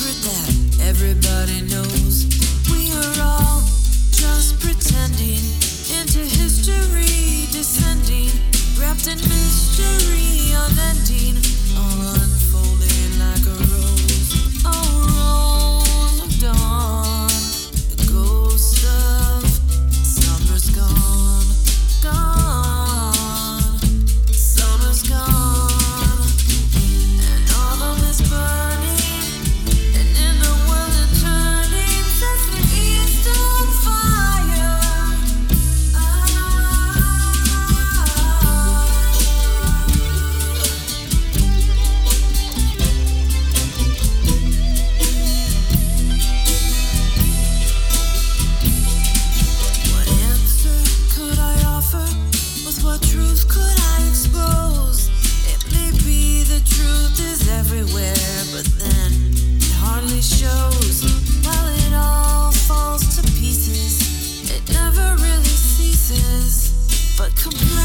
secret that Complete.